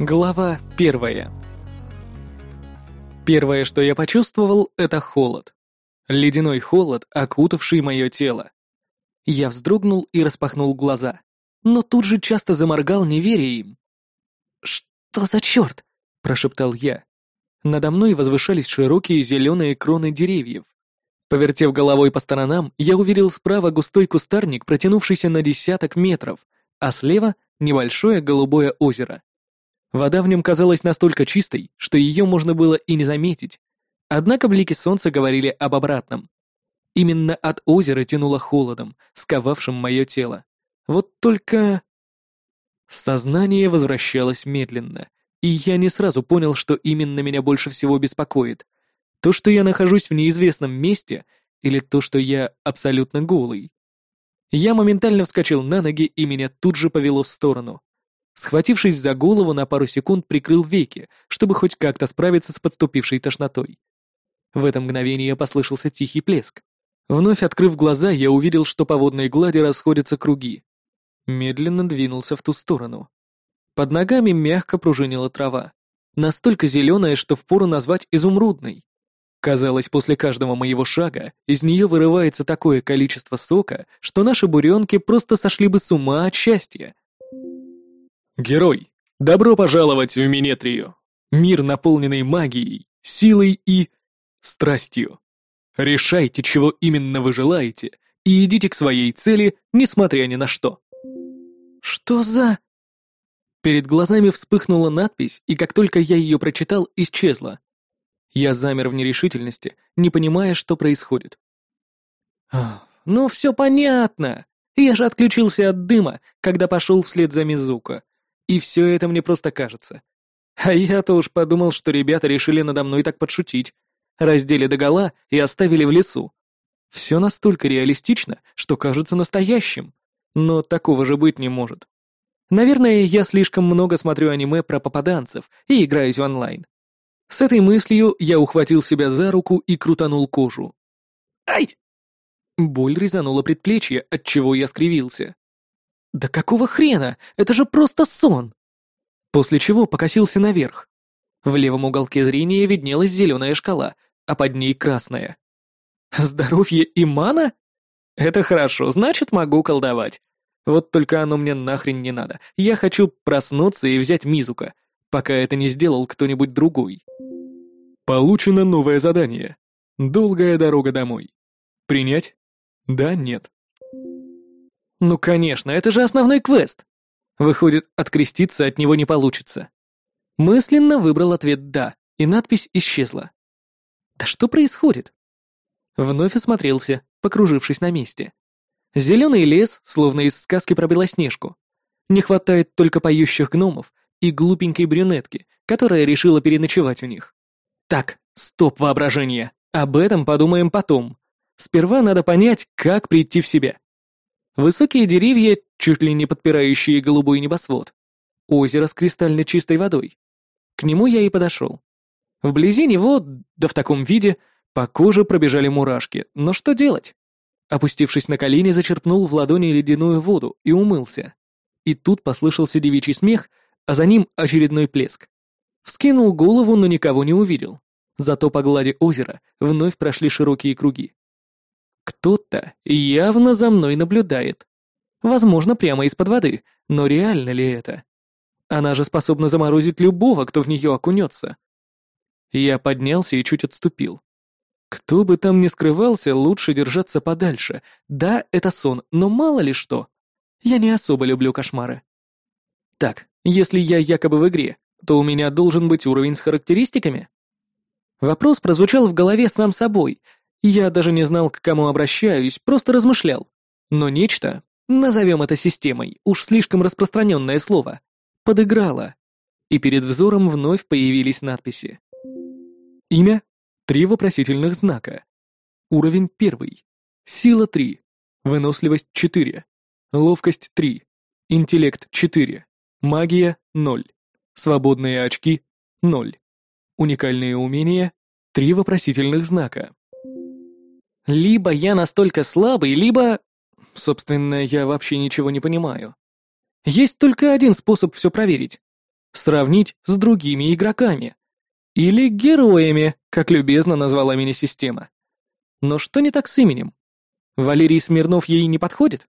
Глава первая. Первое, что я почувствовал, это холод. Ледяной холод, окутавший мое тело. Я вздрогнул и распахнул глаза, но тут же часто заморгал, не веря им. «Что за черт?» — прошептал я. Надо мной возвышались широкие зеленые кроны деревьев. Повертев головой по сторонам, я увидел справа густой кустарник, протянувшийся на десяток метров, а слева — небольшое голубое озеро. Вода в нем казалась настолько чистой, что ее можно было и не заметить. Однако блики солнца говорили об обратном. Именно от озера тянуло холодом, сковавшим мое тело. Вот только... Сознание возвращалось медленно, и я не сразу понял, что именно меня больше всего беспокоит. То, что я нахожусь в неизвестном месте, или то, что я абсолютно голый. Я моментально вскочил на ноги, и меня тут же повело в сторону. Схватившись за голову, на пару секунд прикрыл веки, чтобы хоть как-то справиться с подступившей тошнотой. В это мгновение послышался тихий плеск. Вновь открыв глаза, я увидел, что по водной глади расходятся круги. Медленно двинулся в ту сторону. Под ногами мягко пружинила трава. Настолько зеленая, что впору назвать изумрудной. Казалось, после каждого моего шага из нее вырывается такое количество сока, что наши буренки просто сошли бы с ума от счастья. Герой, добро пожаловать в Минетрию. Мир, наполненный магией, силой и... страстью. Решайте, чего именно вы желаете, и идите к своей цели, несмотря ни на что. Что за... Перед глазами вспыхнула надпись, и как только я ее прочитал, исчезла. Я замер в нерешительности, не понимая, что происходит. «Ну, все понятно. Я же отключился от дыма, когда пошел вслед за Мизуко. И все это мне просто кажется. А я-то уж подумал, что ребята решили надо мной так подшутить. Раздели догола и оставили в лесу. Все настолько реалистично, что кажется настоящим. Но такого же быть не может. Наверное, я слишком много смотрю аниме про попаданцев и играюсь в онлайн. С этой мыслью я ухватил себя за руку и крутанул кожу. Ай! Боль резанула предплечье, от чего я скривился. «Да какого хрена? Это же просто сон!» После чего покосился наверх. В левом уголке зрения виднелась зеленая шкала, а под ней красная. «Здоровье и мана? Это хорошо, значит, могу колдовать. Вот только оно мне нахрен не надо. Я хочу проснуться и взять Мизука, пока это не сделал кто-нибудь другой». Получено новое задание. Долгая дорога домой. Принять? Да, нет. Ну, конечно, это же основной квест. Выходит, откреститься от него не получится. Мысленно выбрал ответ «да», и надпись исчезла. Да что происходит? Вновь осмотрелся, покружившись на месте. Зеленый лес, словно из сказки про Белоснежку. Не хватает только поющих гномов и глупенькой брюнетки, которая решила переночевать у них. Так, стоп воображение. Об этом подумаем потом. Сперва надо понять, как прийти в себя. Высокие деревья, чуть ли не подпирающие голубой небосвод. Озеро с кристально чистой водой. К нему я и подошел. Вблизи него, да в таком виде, по коже пробежали мурашки, но что делать? Опустившись на колени, зачерпнул в ладони ледяную воду и умылся. И тут послышался девичий смех, а за ним очередной плеск. Вскинул голову, но никого не увидел. Зато по глади озера вновь прошли широкие круги. Кто-то явно за мной наблюдает. Возможно, прямо из-под воды, но реально ли это? Она же способна заморозить любого, кто в нее окунется. Я поднялся и чуть отступил. Кто бы там ни скрывался, лучше держаться подальше. Да, это сон, но мало ли что. Я не особо люблю кошмары. Так, если я якобы в игре, то у меня должен быть уровень с характеристиками? Вопрос прозвучал в голове сам собой, я даже не знал, к кому обращаюсь, просто размышлял. Но нечто, назовем это системой, уж слишком распространенное слово, подыграло. И перед взором вновь появились надписи. Имя — три вопросительных знака. Уровень первый. Сила — три. Выносливость — четыре. Ловкость — три. Интеллект — четыре. Магия — ноль. Свободные очки — ноль. Уникальные умения — три вопросительных знака. Либо я настолько слабый, либо... Собственно, я вообще ничего не понимаю. Есть только один способ все проверить. Сравнить с другими игроками. Или героями, как любезно назвала меня система. Но что не так с именем? Валерий Смирнов ей не подходит?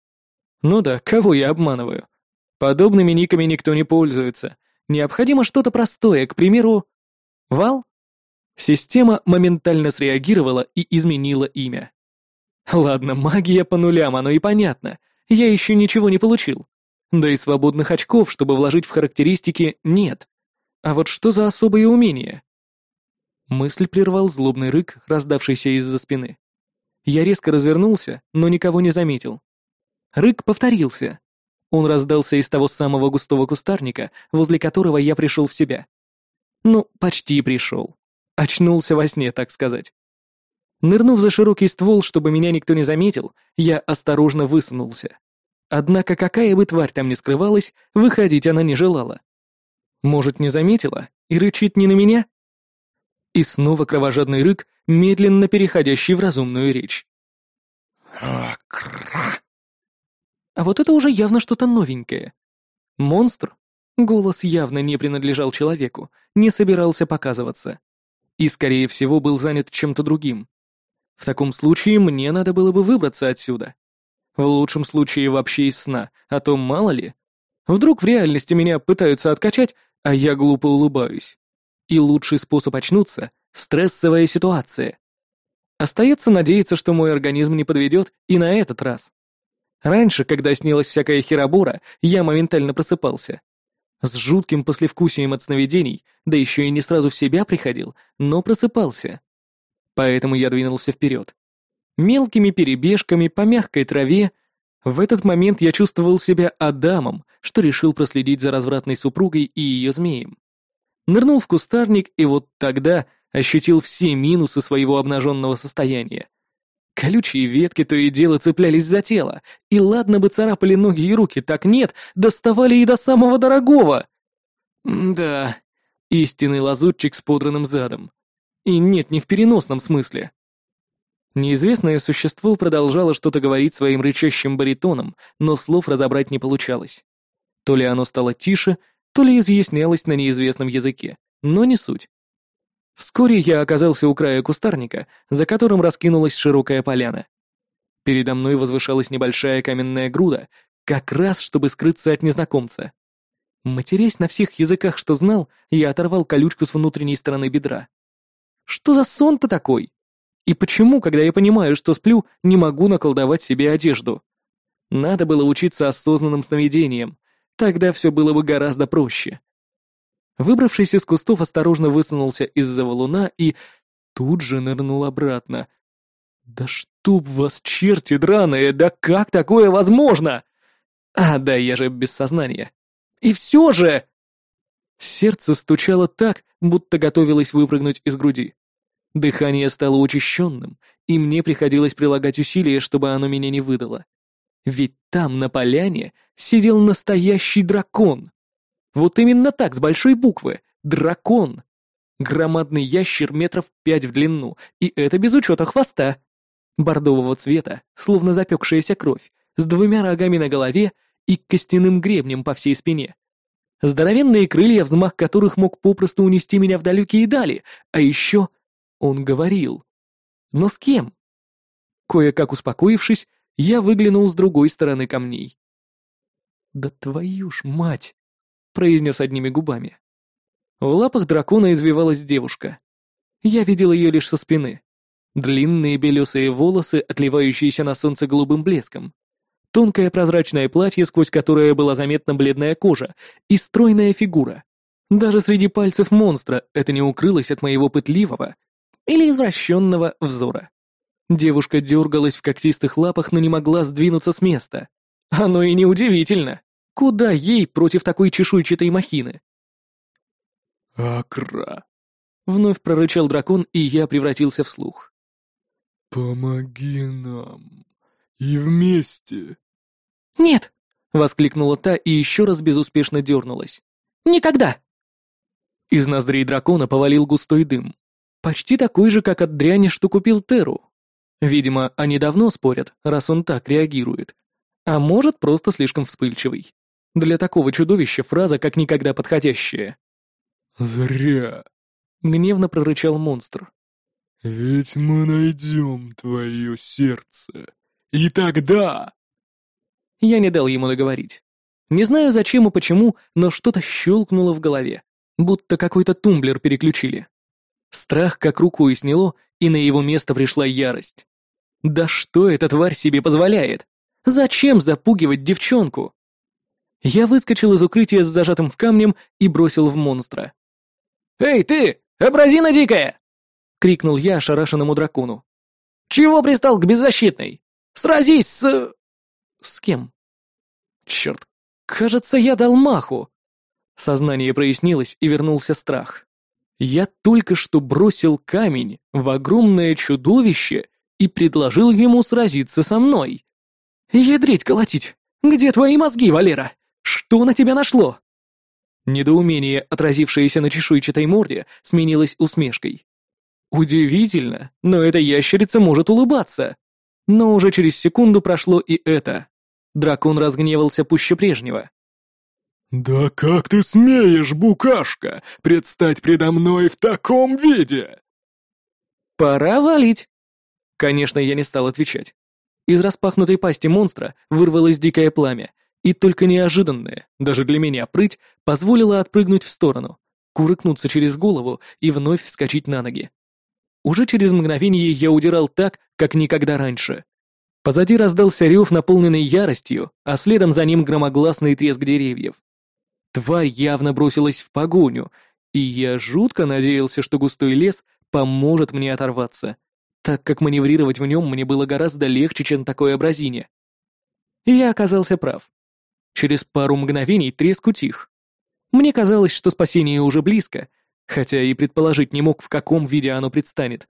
Ну да, кого я обманываю? Подобными никами никто не пользуется. Необходимо что-то простое, к примеру, Вал? Система моментально среагировала и изменила имя. Ладно, магия по нулям, оно и понятно. Я еще ничего не получил. Да и свободных очков, чтобы вложить в характеристики, нет. А вот что за особые умения? Мысль прервал злобный рык, раздавшийся из-за спины. Я резко развернулся, но никого не заметил. Рык повторился. Он раздался из того самого густого кустарника, возле которого я пришел в себя. Ну, почти пришел. Очнулся во сне, так сказать. Нырнув за широкий ствол, чтобы меня никто не заметил, я осторожно высунулся. Однако какая бы тварь там ни скрывалась, выходить она не желала. Может, не заметила и рычит не на меня? И снова кровожадный рык, медленно переходящий в разумную речь. А вот это уже явно что-то новенькое. Монстр? Голос явно не принадлежал человеку, не собирался показываться. И, скорее всего, был занят чем-то другим. В таком случае мне надо было бы выбраться отсюда. В лучшем случае вообще из сна, а то мало ли. Вдруг в реальности меня пытаются откачать, а я глупо улыбаюсь. И лучший способ очнуться — стрессовая ситуация. Остается надеяться, что мой организм не подведет и на этот раз. Раньше, когда снилась всякая херобора, я моментально просыпался. С жутким послевкусием от сновидений, да еще и не сразу в себя приходил, но просыпался. Поэтому я двинулся вперед. Мелкими перебежками по мягкой траве. В этот момент я чувствовал себя Адамом, что решил проследить за развратной супругой и ее змеем. Нырнул в кустарник, и вот тогда ощутил все минусы своего обнаженного состояния. Колючие ветки то и дело цеплялись за тело, и ладно бы царапали ноги и руки, так нет, доставали и до самого дорогого. Да, истинный лазутчик с подранным задом. И нет, не в переносном смысле. Неизвестное существо продолжало что-то говорить своим рычащим баритоном, но слов разобрать не получалось. То ли оно стало тише, то ли изъяснялось на неизвестном языке, но не суть. Вскоре я оказался у края кустарника, за которым раскинулась широкая поляна. Передо мной возвышалась небольшая каменная груда, как раз чтобы скрыться от незнакомца. Матерясь на всех языках, что знал, я оторвал колючку с внутренней стороны бедра. Что за сон-то такой? И почему, когда я понимаю, что сплю, не могу наколдовать себе одежду? Надо было учиться осознанным сновидением, тогда все было бы гораздо проще. Выбравшись из кустов, осторожно высунулся из-за валуна и тут же нырнул обратно. «Да чтоб вас, черти драные, да как такое возможно?» «А, да, я же без сознания». «И все же...» Сердце стучало так, будто готовилось выпрыгнуть из груди. Дыхание стало учащенным, и мне приходилось прилагать усилия, чтобы оно меня не выдало. Ведь там, на поляне, сидел настоящий дракон. Вот именно так, с большой буквы. Дракон. Громадный ящер метров пять в длину, и это без учета хвоста. Бордового цвета, словно запекшаяся кровь, с двумя рогами на голове и костяным гребнем по всей спине. Здоровенные крылья, взмах которых мог попросту унести меня в далекие дали, а еще он говорил. Но с кем? Кое-как успокоившись, я выглянул с другой стороны камней. «Да твою ж мать!» Произнес одними губами. В лапах дракона извивалась девушка. Я видел ее лишь со спины. Длинные белесые волосы, отливающиеся на солнце голубым блеском. Тонкое прозрачное платье, сквозь которое была заметна бледная кожа, и стройная фигура. Даже среди пальцев монстра это не укрылось от моего пытливого или извращенного взора. Девушка дергалась в когтистых лапах, но не могла сдвинуться с места. Оно и неудивительно. Куда ей против такой чешуйчатой махины? «Акра!» — вновь прорычал дракон, и я превратился в слух. «Помоги нам! И вместе!» «Нет!» — воскликнула та и еще раз безуспешно дернулась. «Никогда!» Из ноздрей дракона повалил густой дым. Почти такой же, как от дряни, что купил Теру. Видимо, они давно спорят, раз он так реагирует. А может, просто слишком вспыльчивый. Для такого чудовища фраза как никогда подходящая. «Зря!» — гневно прорычал монстр. «Ведь мы найдем твое сердце, и тогда...» Я не дал ему договорить. Не знаю зачем и почему, но что-то щелкнуло в голове, будто какой-то тумблер переключили. Страх как рукой сняло, и на его место пришла ярость. Да что эта тварь себе позволяет? Зачем запугивать девчонку? Я выскочил из укрытия с зажатым в камнем и бросил в монстра. «Эй, ты! Абразина дикая!» — крикнул я ошарашенному дракону. «Чего пристал к беззащитной? Сразись с...» «С кем?» «Черт, кажется, я дал маху!» Сознание прояснилось, и вернулся страх. Я только что бросил камень в огромное чудовище и предложил ему сразиться со мной. «Ядрить колотить! Где твои мозги, Валера? Что на тебя нашло?» Недоумение, отразившееся на чешуйчатой морде, сменилось усмешкой. Удивительно, но эта ящерица может улыбаться. Но уже через секунду прошло и это. Дракон разгневался пуще прежнего. «Да как ты смеешь, букашка, предстать предо мной в таком виде?» «Пора валить!» Конечно, я не стал отвечать. Из распахнутой пасти монстра вырвалось дикое пламя, и только неожиданное, даже для меня, прыть позволила отпрыгнуть в сторону, курыкнуться через голову и вновь вскочить на ноги. Уже через мгновение я удирал так, как никогда раньше. Позади раздался рев, наполненный яростью, а следом за ним громогласный треск деревьев. Тварь явно бросилась в погоню, и я жутко надеялся, что густой лес поможет мне оторваться, так как маневрировать в нем мне было гораздо легче, чем такой образине. И я оказался прав. Через пару мгновений треск утих. Мне казалось, что спасение уже близко, хотя и предположить не мог, в каком виде оно предстанет.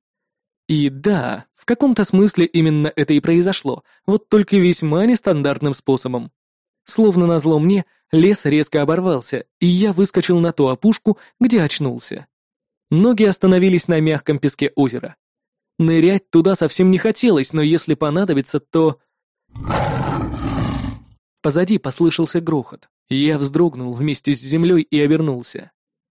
И да, в каком-то смысле именно это и произошло, вот только весьма нестандартным способом. Словно назло мне, лес резко оборвался, и я выскочил на ту опушку, где очнулся. Ноги остановились на мягком песке озера. Нырять туда совсем не хотелось, но если понадобится, то... Позади послышался грохот. Я вздрогнул вместе с землей и обернулся.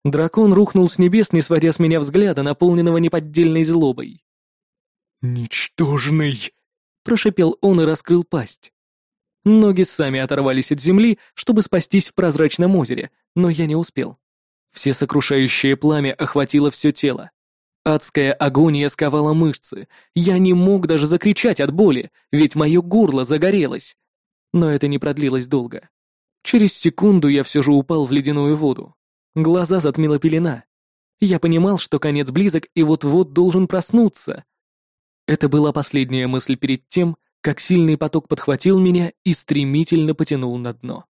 Дракон рухнул с небес, не сводя с меня взгляда, наполненного неподдельной злобой. «Ничтожный!» — прошипел он и раскрыл пасть. Ноги сами оторвались от земли, чтобы спастись в прозрачном озере, но я не успел. Всесокрушающее пламя охватило все тело. Адская агония сковала мышцы. Я не мог даже закричать от боли, ведь мое горло загорелось. Но это не продлилось долго. Через секунду я все же упал в ледяную воду. Глаза затмила пелена. Я понимал, что конец близок и вот-вот должен проснуться. Это была последняя мысль перед тем, как сильный поток подхватил меня и стремительно потянул на дно.